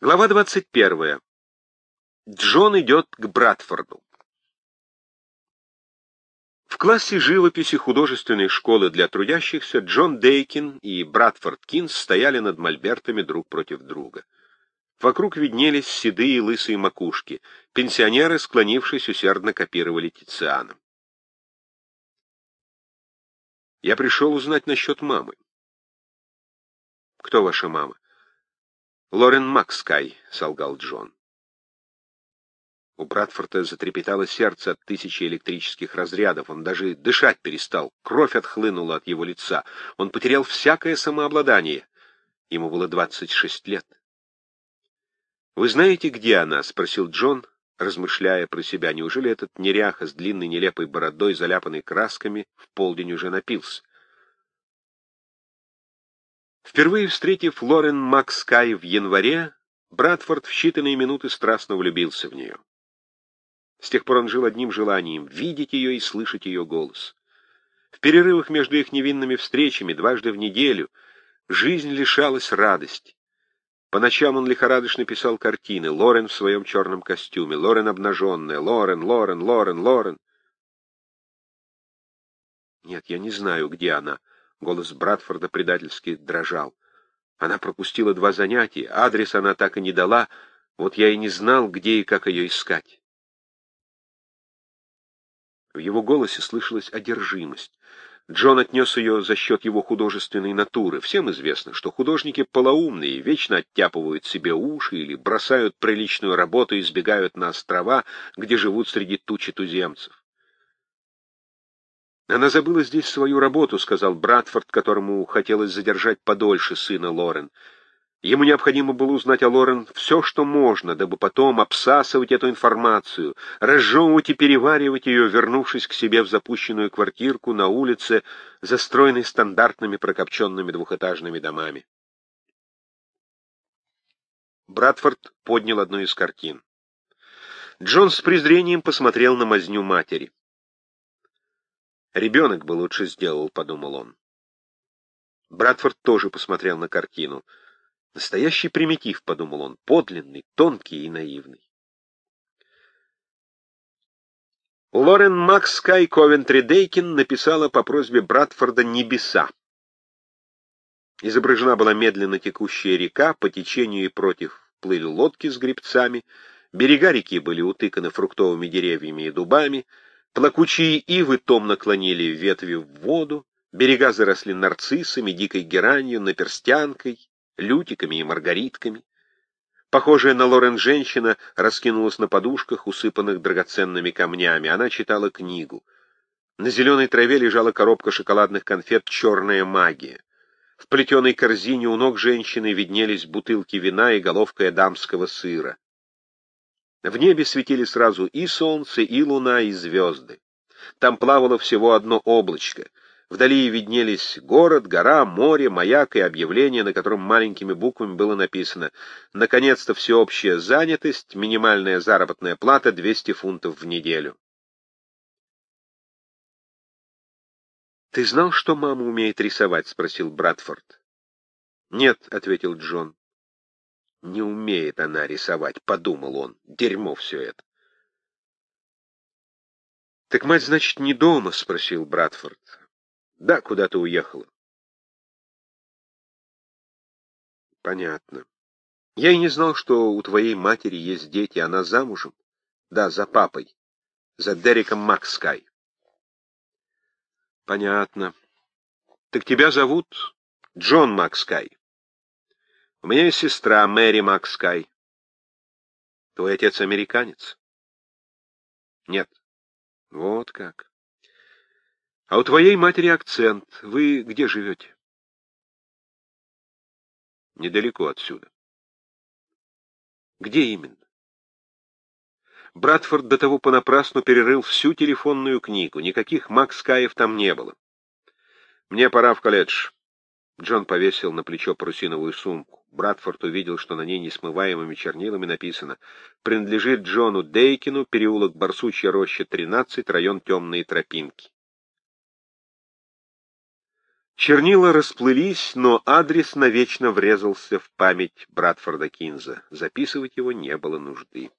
Глава 21. Джон идет к Братфорду. В классе живописи художественной школы для трудящихся Джон Дейкин и Братфорд Кинс стояли над мольбертами друг против друга. Вокруг виднелись седые лысые макушки. Пенсионеры, склонившись, усердно копировали Тициана. «Я пришел узнать насчет мамы». «Кто ваша мама?» «Лорен Макскай», — солгал Джон. У Братфорда затрепетало сердце от тысячи электрических разрядов. Он даже дышать перестал. Кровь отхлынула от его лица. Он потерял всякое самообладание. Ему было двадцать шесть лет. «Вы знаете, где она?» — спросил Джон, размышляя про себя. Неужели этот неряха с длинной нелепой бородой, заляпанной красками, в полдень уже напился? Впервые встретив Лорен Макскай в январе, Братфорд в считанные минуты страстно влюбился в нее. С тех пор он жил одним желанием — видеть ее и слышать ее голос. В перерывах между их невинными встречами дважды в неделю жизнь лишалась радости. По ночам он лихорадочно писал картины. Лорен в своем черном костюме, Лорен обнаженная, Лорен, Лорен, Лорен, Лорен. Нет, я не знаю, где она. Голос Братфорда предательски дрожал. Она пропустила два занятия, адрес она так и не дала, вот я и не знал, где и как ее искать. В его голосе слышалась одержимость. Джон отнес ее за счет его художественной натуры. Всем известно, что художники полоумные, вечно оттяпывают себе уши или бросают приличную работу и сбегают на острова, где живут среди тучи туземцев. «Она забыла здесь свою работу», — сказал Братфорд, которому хотелось задержать подольше сына Лорен. Ему необходимо было узнать о Лорен все, что можно, дабы потом обсасывать эту информацию, разжевывать и переваривать ее, вернувшись к себе в запущенную квартирку на улице, застроенной стандартными прокопченными двухэтажными домами. Братфорд поднял одну из картин. Джон с презрением посмотрел на мазню матери. Ребенок бы лучше сделал, — подумал он. Братфорд тоже посмотрел на картину. Настоящий примитив, — подумал он, — подлинный, тонкий и наивный. Лорен Макс Скай Ковентри Дейкин написала по просьбе Братфорда «Небеса». Изображена была медленно текущая река, по течению и против плыли лодки с грибцами, берега реки были утыканы фруктовыми деревьями и дубами, Плакучие ивы томно клонили ветви в воду, берега заросли нарциссами, дикой геранью, наперстянкой, лютиками и маргаритками. Похожая на Лорен женщина раскинулась на подушках, усыпанных драгоценными камнями. Она читала книгу. На зеленой траве лежала коробка шоколадных конфет «Черная магия». В плетеной корзине у ног женщины виднелись бутылки вина и головка дамского сыра. В небе светили сразу и солнце, и луна, и звезды. Там плавало всего одно облачко. Вдали виднелись город, гора, море, маяк и объявление, на котором маленькими буквами было написано «Наконец-то всеобщая занятость, минимальная заработная плата 200 фунтов в неделю». «Ты знал, что мама умеет рисовать?» — спросил Братфорд. «Нет», — ответил Джон. Не умеет она рисовать, подумал он. Дерьмо все это. Так мать, значит, не дома? спросил Братфорд. Да, куда-то уехала. Понятно. Я и не знал, что у твоей матери есть дети, она замужем. Да, за папой. За Дереком Макскай. Понятно. Так тебя зовут Джон Макскай. У меня есть сестра Мэри Макскай. Твой отец американец? Нет. Вот как. А у твоей матери акцент. Вы где живете? Недалеко отсюда. Где именно? Братфорд до того понапрасну перерыл всю телефонную книгу. Никаких Макскаев там не было. Мне пора в колледж. Джон повесил на плечо парусиновую сумку. Братфорд увидел, что на ней несмываемыми чернилами написано «Принадлежит Джону Дейкину, переулок Барсучья роща, 13, район Темные тропинки». Чернила расплылись, но адрес навечно врезался в память Братфорда Кинза. Записывать его не было нужды.